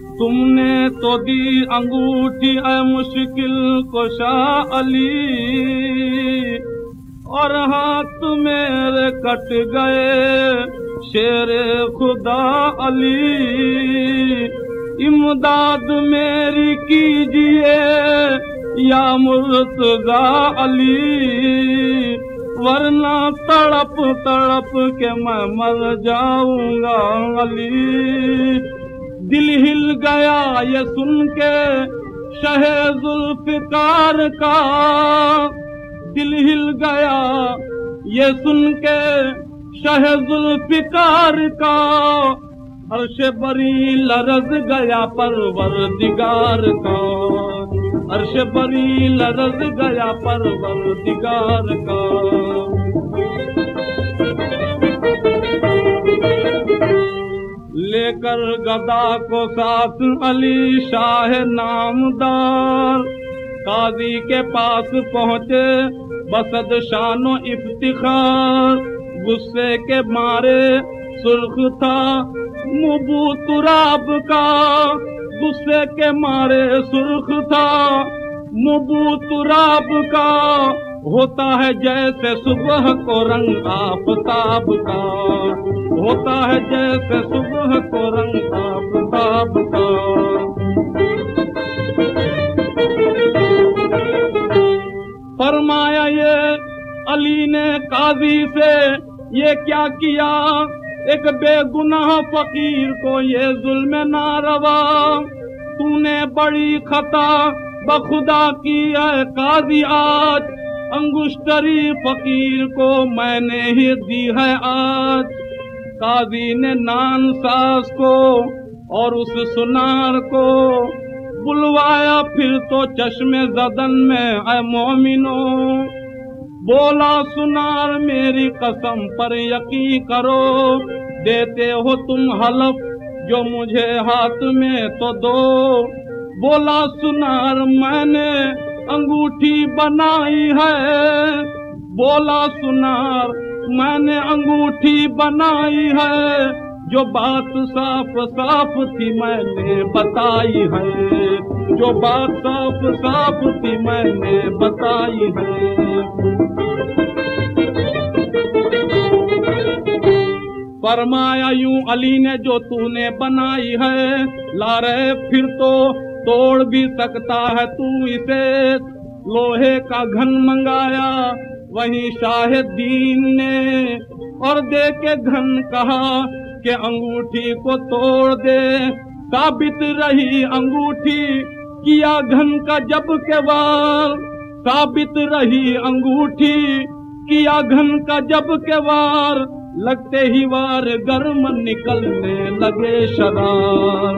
तुमने तो दी अंगूठी है मुश्किल कोशा अली। और हाथ मेरे कट गए शेर खुदा अली। इमदाद मेरी कीजिए या मुर्तजा अली। वरना तड़प तड़प के मैं मर जाऊँगा अली। दिल हिल गया ये सुन के शहे जुल्फिकार का। दिल हिल गया ये सुन के शहे जुल्फिकार का। अर्श बरी लरज गया परवर दिगार का। अर्श बरी लरज गया परवर दिगार का। लेकर गदा को साथ अली शाह नामदार। काजी के पास पहुँचे, बसद शानो इफ्तिखार। गुस्से के मारे सुर्ख था मुबू तुराब का। गुस्से के मारे सुर्ख था मुबू तुराब का। होता है जैसे सुबह को रंग आफताब का होता है जैसे सुबह को रंग आफताब का फरमाया ये अली ने काजी से, ये क्या किया? एक बेगुनाह फकीर को ये जुल्म नारवा तूने बड़ी खता बखुदा की है काजी आज। अंगुष्टरी फकीर को मैंने ही दी है आज। काजी ने नान सास को और उस सुनार को बुलवाया, फिर तो चश्मे जदन में है मोमिनो। बोला, सुनार, मेरी कसम पर यकीन करो। देते हो तुम हलफ जो मुझे हाथ में तो दो। बोला, सुनार, मैंने अंगूठी बनाई है। बोला, सुनार, मैंने अंगूठी बनाई है। जो बात साफ़ साफ़ थी मैंने बताई है। जो बात साफ़ साफ़ थी मैंने बताई है। फरमाया, यूँ अली ने जो तूने बनाई है ला रहे फिर तो तोड़ भी सकता है तू इसे। लोहे का घन मंगाया, वही शाहिदीन ने। और दे के घन कहा के अंगूठी को तोड़ दे। साबित रही अंगूठी, किया घन का जब के वार। साबित रही अंगूठी, किया घन का जब के वार। लगते ही वार गर्म निकलने लगे शरार।